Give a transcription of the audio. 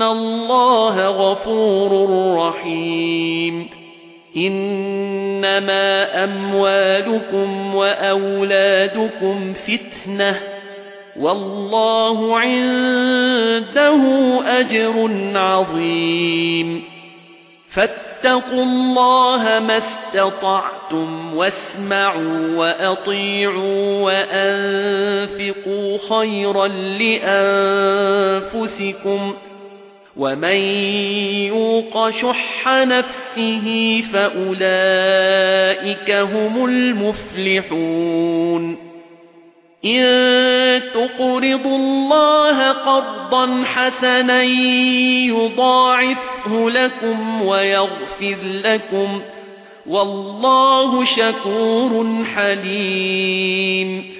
فَإِنَّ اللَّهَ غَفُورٌ رَّحِيمٌ إِنَّمَا أَمْوَالُكُمْ وَأَوْلَادُكُمْ فِتْنَةٌ وَاللَّهُ عِندَهُ أَجْرٌ عَظِيمٌ فاتقوا الله ما استطعتم واسمعوا وأطيعوا وأنفقوا خيرا لأنفسكم ومن يوق شح نفسه فأولئك هم المفلحون إن تقرضوا الله قرضا حسنا يضاعفه لكم ويغفر لكم والله شكور حليم